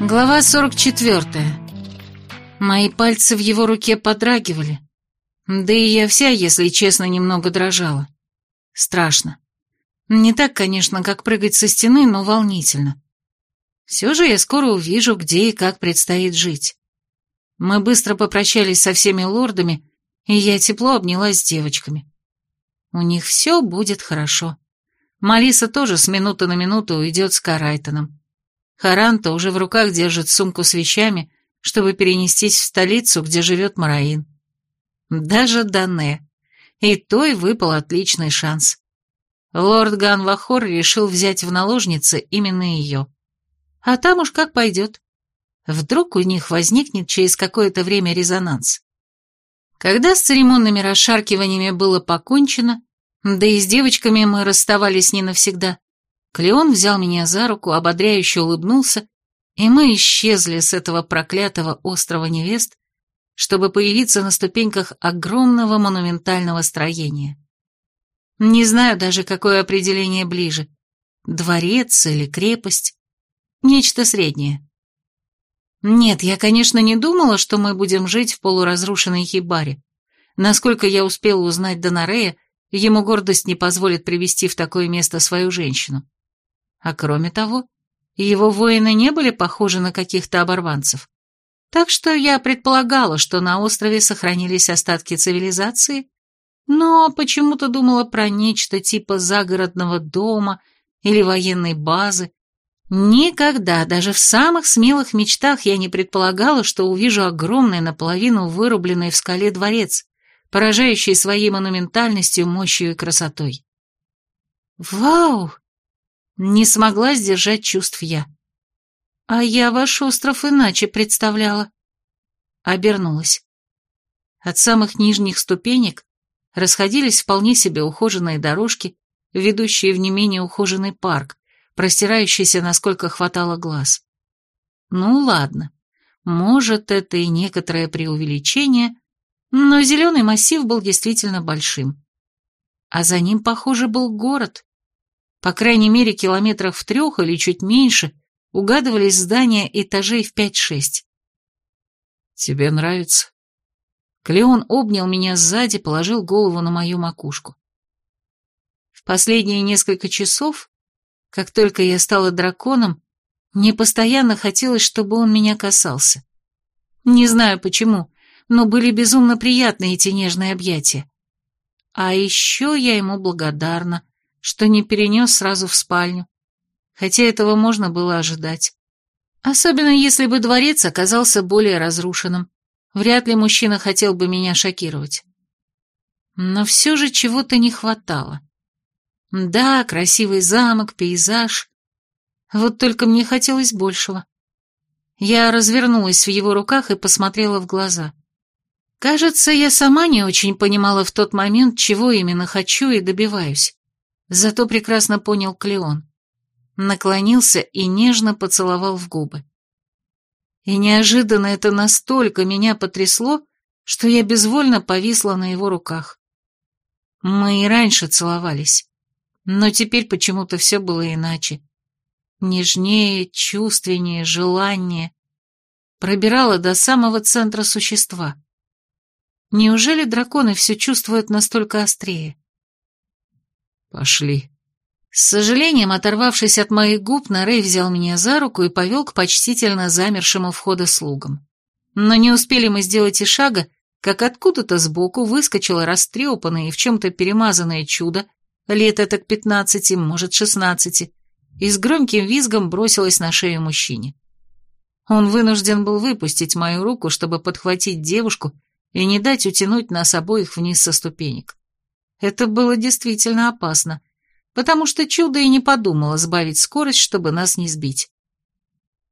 Глава 44. Мои пальцы в его руке подрагивали. Да и я вся, если честно, немного дрожала. Страшно. Не так, конечно, как прыгать со стены, но волнительно. Все же я скоро увижу, где и как предстоит жить. Мы быстро попрощались со всеми лордами, и я тепло обнялась с девочками. У них все будет хорошо. Малиса тоже с минуты на минуту уйдет с Карайтоном. Харанта уже в руках держит сумку с вещами, чтобы перенестись в столицу, где живет Мараин. Даже Дане. И той выпал отличный шанс. Лорд Ганвахор решил взять в наложницы именно ее. А там уж как пойдет. Вдруг у них возникнет через какое-то время резонанс. Когда с церемонными расшаркиваниями было покончено, да и с девочками мы расставались не навсегда, Клеон взял меня за руку, ободряюще улыбнулся, и мы исчезли с этого проклятого острова невест, чтобы появиться на ступеньках огромного монументального строения. Не знаю даже, какое определение ближе — дворец или крепость, нечто среднее. Нет, я, конечно, не думала, что мы будем жить в полуразрушенной хибаре. Насколько я успела узнать Донарея, ему гордость не позволит привести в такое место свою женщину. А кроме того, его воины не были похожи на каких-то оборванцев. Так что я предполагала, что на острове сохранились остатки цивилизации, но почему-то думала про нечто типа загородного дома или военной базы. Никогда, даже в самых смелых мечтах я не предполагала, что увижу огромный наполовину вырубленный в скале дворец, поражающий своей монументальностью, мощью и красотой. «Вау!» Не смогла сдержать чувств я. А я ваш остров иначе представляла. Обернулась. От самых нижних ступенек расходились вполне себе ухоженные дорожки, ведущие в не менее ухоженный парк, простирающийся, насколько хватало глаз. Ну ладно, может, это и некоторое преувеличение, но зеленый массив был действительно большим. А за ним, похоже, был город, по крайней мере, километрах в трех или чуть меньше угадывались здания этажей в пять-шесть. «Тебе нравится?» Клеон обнял меня сзади, положил голову на мою макушку. В последние несколько часов, как только я стала драконом, мне постоянно хотелось, чтобы он меня касался. Не знаю почему, но были безумно приятны эти нежные объятия. А еще я ему благодарна что не перенес сразу в спальню, хотя этого можно было ожидать. Особенно если бы дворец оказался более разрушенным. Вряд ли мужчина хотел бы меня шокировать. Но все же чего-то не хватало. Да, красивый замок, пейзаж. Вот только мне хотелось большего. Я развернулась в его руках и посмотрела в глаза. Кажется, я сама не очень понимала в тот момент, чего именно хочу и добиваюсь. Зато прекрасно понял Клеон. Наклонился и нежно поцеловал в губы. И неожиданно это настолько меня потрясло, что я безвольно повисла на его руках. Мы и раньше целовались, но теперь почему-то все было иначе. Нежнее, чувственнее, желание. Пробирало до самого центра существа. Неужели драконы все чувствуют настолько острее? «Пошли». С сожалением, оторвавшись от моих губ, Нарей взял меня за руку и повел к почтительно замершему входа слугам. Но не успели мы сделать и шага, как откуда-то сбоку выскочило растрепанное и в чем-то перемазанное чудо, лет это к пятнадцати, может, шестнадцати, и с громким визгом бросилось на шею мужчине. Он вынужден был выпустить мою руку, чтобы подхватить девушку и не дать утянуть нас обоих вниз со ступенек. Это было действительно опасно, потому что чудо и не подумало сбавить скорость, чтобы нас не сбить.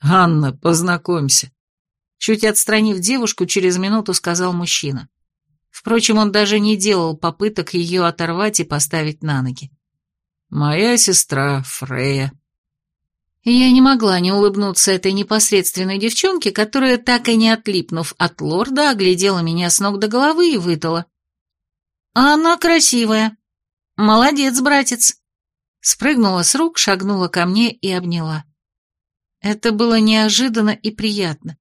«Анна, познакомься», — чуть отстранив девушку, через минуту сказал мужчина. Впрочем, он даже не делал попыток ее оторвать и поставить на ноги. «Моя сестра Фрея». Я не могла не улыбнуться этой непосредственной девчонке, которая, так и не отлипнув от лорда, оглядела меня с ног до головы и выдала. А она красивая. Молодец, братец. Спрыгнула с рук, шагнула ко мне и обняла. Это было неожиданно и приятно.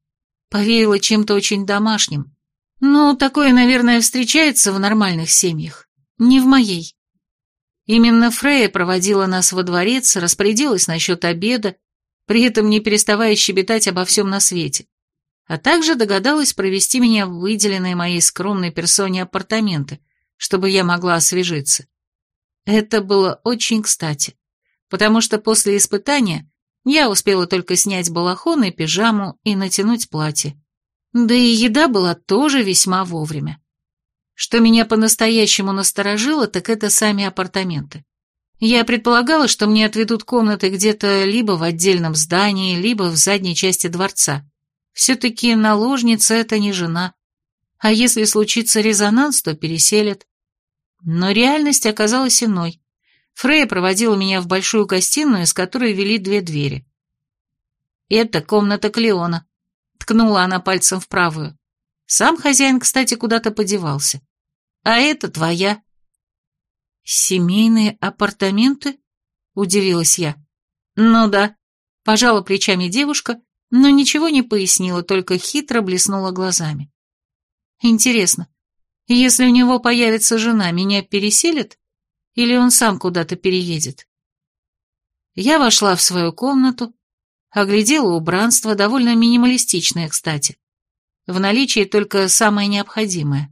Повеяло чем-то очень домашним. Ну, такое, наверное, встречается в нормальных семьях. Не в моей. Именно Фрея проводила нас во дворец, распорядилась насчет обеда, при этом не переставая щебетать обо всем на свете, а также догадалась провести меня в выделенные моей скромной персоне апартаменты, чтобы я могла освежиться. Это было очень кстати, потому что после испытания я успела только снять балахон и пижаму и натянуть платье. Да и еда была тоже весьма вовремя. Что меня по-настоящему насторожило, так это сами апартаменты. Я предполагала, что мне отведут комнаты где-то либо в отдельном здании, либо в задней части дворца. Все-таки наложница — это не жена. А если случится резонанс, то переселят. Но реальность оказалась иной. Фрея проводила меня в большую гостиную, из которой вели две двери. «Это комната Клеона», — ткнула она пальцем в правую. Сам хозяин, кстати, куда-то подевался. А это твоя. Семейные апартаменты? Удивилась я. Ну да. Пожала плечами девушка, но ничего не пояснила, только хитро блеснула глазами. Интересно, если у него появится жена, меня переселят? Или он сам куда-то переедет? Я вошла в свою комнату, оглядела убранство, довольно минималистичное, кстати. В наличии только самое необходимое.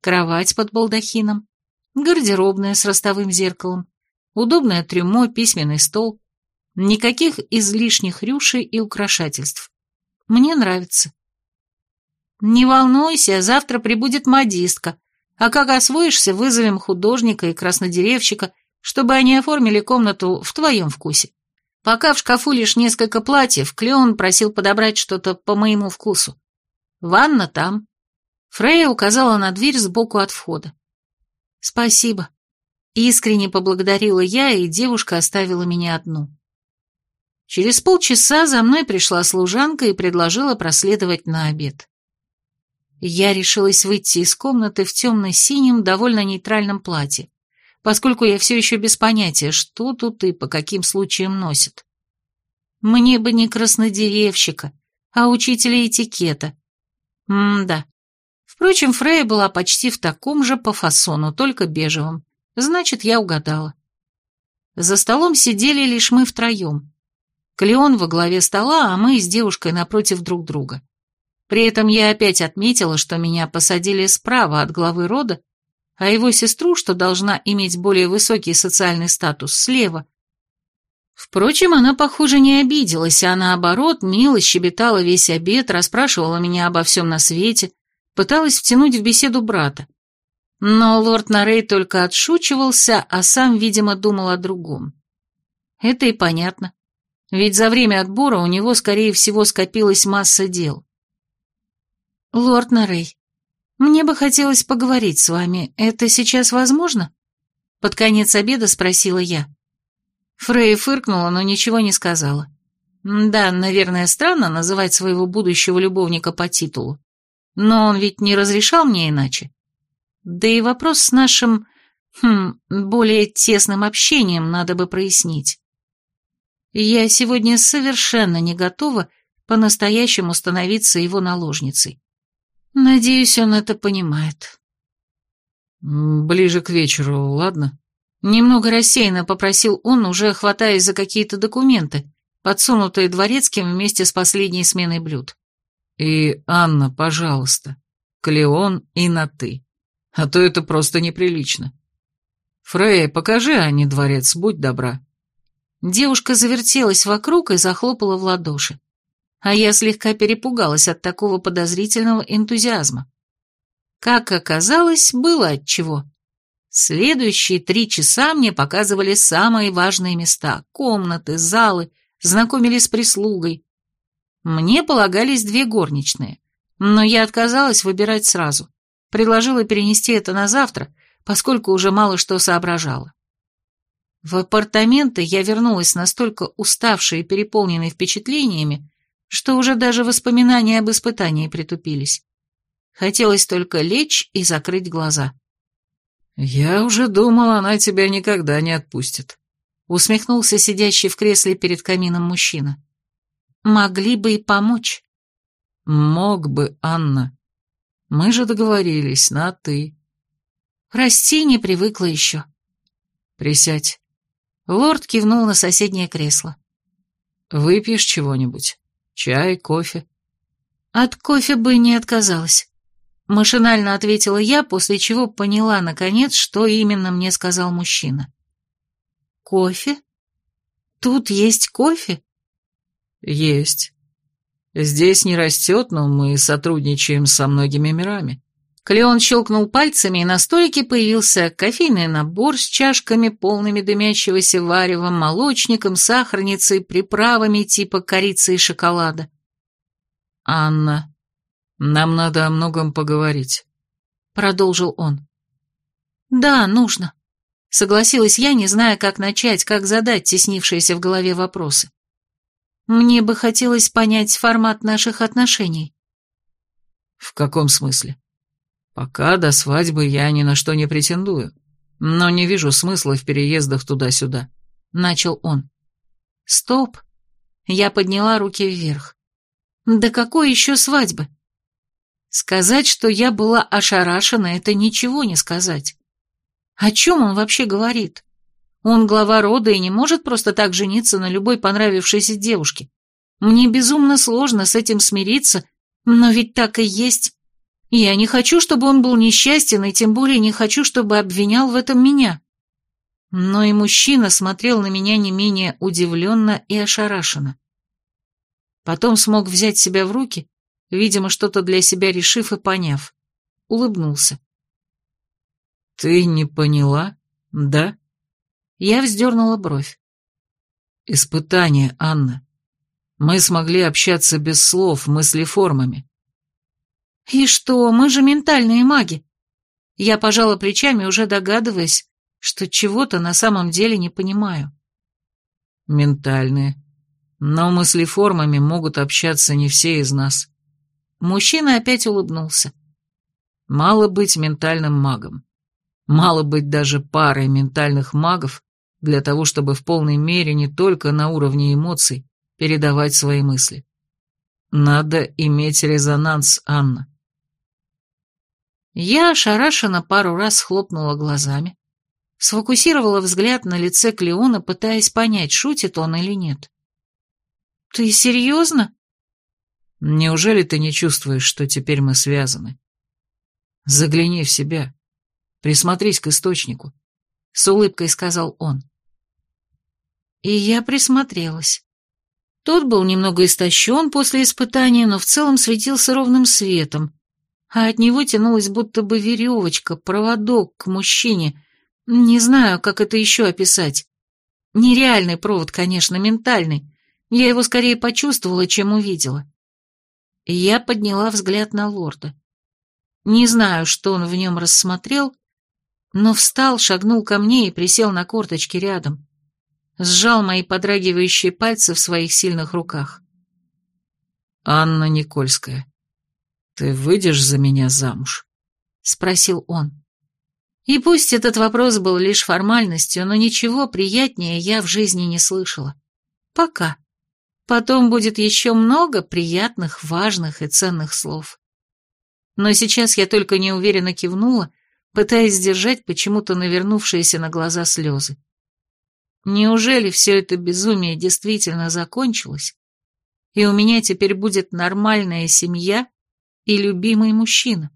Кровать под балдахином, гардеробная с ростовым зеркалом, удобное трюмо, письменный стол. Никаких излишних рюшей и украшательств. Мне нравится. Не волнуйся, завтра прибудет модистка, а как освоишься, вызовем художника и краснодеревщика, чтобы они оформили комнату в твоем вкусе. Пока в шкафу лишь несколько платьев, Клеон просил подобрать что-то по моему вкусу. Ванна там. Фрея указала на дверь сбоку от входа. Спасибо. Искренне поблагодарила я, и девушка оставила меня одну. Через полчаса за мной пришла служанка и предложила проследовать на обед. Я решилась выйти из комнаты в темно-синем, довольно нейтральном платье, поскольку я все еще без понятия, что тут и по каким случаям носят. Мне бы не краснодеревщика, а учителя этикета, М-да. Впрочем, Фрея была почти в таком же по фасону, только бежевом. Значит, я угадала. За столом сидели лишь мы втроем. Клеон во главе стола, а мы с девушкой напротив друг друга. При этом я опять отметила, что меня посадили справа от главы рода, а его сестру, что должна иметь более высокий социальный статус, слева. Впрочем, она, похоже, не обиделась, а наоборот, мило щебетала весь обед, расспрашивала меня обо всем на свете, пыталась втянуть в беседу брата. Но лорд Нарей только отшучивался, а сам, видимо, думал о другом. Это и понятно. Ведь за время отбора у него, скорее всего, скопилась масса дел. «Лорд Нарей, мне бы хотелось поговорить с вами. Это сейчас возможно?» Под конец обеда спросила я. Фрей фыркнула, но ничего не сказала. Да, наверное, странно называть своего будущего любовника по титулу. Но он ведь не разрешал мне иначе. Да и вопрос с нашим, хм, более тесным общением надо бы прояснить. Я сегодня совершенно не готова по-настоящему становиться его наложницей. Надеюсь, он это понимает. Ближе к вечеру, ладно? Немного рассеянно попросил он, уже хватаясь за какие-то документы, подсунутые дворецким вместе с последней сменой блюд. «И, Анна, пожалуйста, Клеон и на «ты», а то это просто неприлично. Фрей, покажи Анне дворец, будь добра». Девушка завертелась вокруг и захлопала в ладоши. А я слегка перепугалась от такого подозрительного энтузиазма. Как оказалось, было отчего. Следующие три часа мне показывали самые важные места, комнаты, залы, знакомили с прислугой. Мне полагались две горничные, но я отказалась выбирать сразу. Предложила перенести это на завтра, поскольку уже мало что соображала. В апартаменты я вернулась настолько уставшей и переполненной впечатлениями, что уже даже воспоминания об испытании притупились. Хотелось только лечь и закрыть глаза. «Я уже думал, она тебя никогда не отпустит», — усмехнулся сидящий в кресле перед камином мужчина. могли бы и помочь. Мог бы, Анна. Мы же договорились на «ты». Прости, не привыкла еще. Присядь. Лорд кивнул на соседнее кресло. Выпьешь чего-нибудь? Чай, кофе? От кофе бы не отказалась. Машинально ответила я, после чего поняла, наконец, что именно мне сказал мужчина. Кофе? Тут есть кофе? Есть. Здесь не растет, но мы сотрудничаем со многими мирами. Клеон щелкнул пальцами, и на столике появился кофейный набор с чашками, полными дымящегося варевом, молочником, сахарницей, приправами типа корицы и шоколада. «Анна, нам надо о многом поговорить», — продолжил он. «Да, нужно», — согласилась я, не зная, как начать, как задать теснившиеся в голове вопросы. «Мне бы хотелось понять формат наших отношений». «В каком смысле?» Пока до свадьбы я ни на что не претендую, но не вижу смысла в переездах туда-сюда», — начал он. «Стоп!» Я подняла руки вверх. «Да какой еще свадьбы?» Сказать, что я была ошарашена, это ничего не сказать. О чем он вообще говорит? Он глава рода и не может просто так жениться на любой понравившейся девушке. Мне безумно сложно с этим смириться, но ведь так и есть. Я не хочу, чтобы он был несчастен, и тем более не хочу, чтобы обвинял в этом меня. Но и мужчина смотрел на меня не менее удивленно и ошарашенно. Потом смог взять себя в руки, видимо, что-то для себя решив и поняв. Улыбнулся. «Ты не поняла, да?» Я вздернула бровь. «Испытание, Анна. Мы смогли общаться без слов, мыслеформами. «И что, мы же ментальные маги!» Я пожала плечами, уже догадываясь, что чего-то на самом деле не понимаю. «Ментальные. Но мыслеформами могут общаться не все из нас». Мужчина опять улыбнулся. «Мало быть ментальным магом. Мало быть даже парой ментальных магов для того, чтобы в полной мере не только на уровне эмоций передавать свои мысли. Надо иметь резонанс, Анна. Я ошарашенно пару раз хлопнула глазами, сфокусировала взгляд на лице Клеона, пытаясь понять, шутит он или нет. «Ты серьезно?» «Неужели ты не чувствуешь, что теперь мы связаны? Загляни в себя, присмотрись к источнику», — с улыбкой сказал он. И я присмотрелась. Тот был немного истощен после испытания, но в целом светился ровным светом, а от него тянулась будто бы веревочка, проводок к мужчине. Не знаю, как это еще описать. Нереальный провод, конечно, ментальный. Я его скорее почувствовала, чем увидела. я подняла взгляд на лорда. Не знаю, что он в нем рассмотрел, но встал, шагнул ко мне и присел на корточки рядом. Сжал мои подрагивающие пальцы в своих сильных руках. «Анна Никольская, «Ты выйдешь за меня замуж?» — спросил он. И пусть этот вопрос был лишь формальностью, но ничего приятнее я в жизни не слышала. Пока. Потом будет еще много приятных, важных и ценных слов. Но сейчас я только неуверенно кивнула, пытаясь сдержать почему-то навернувшиеся на глаза слезы. Неужели все это безумие действительно закончилось, и у меня теперь будет нормальная семья и любимый мужчина.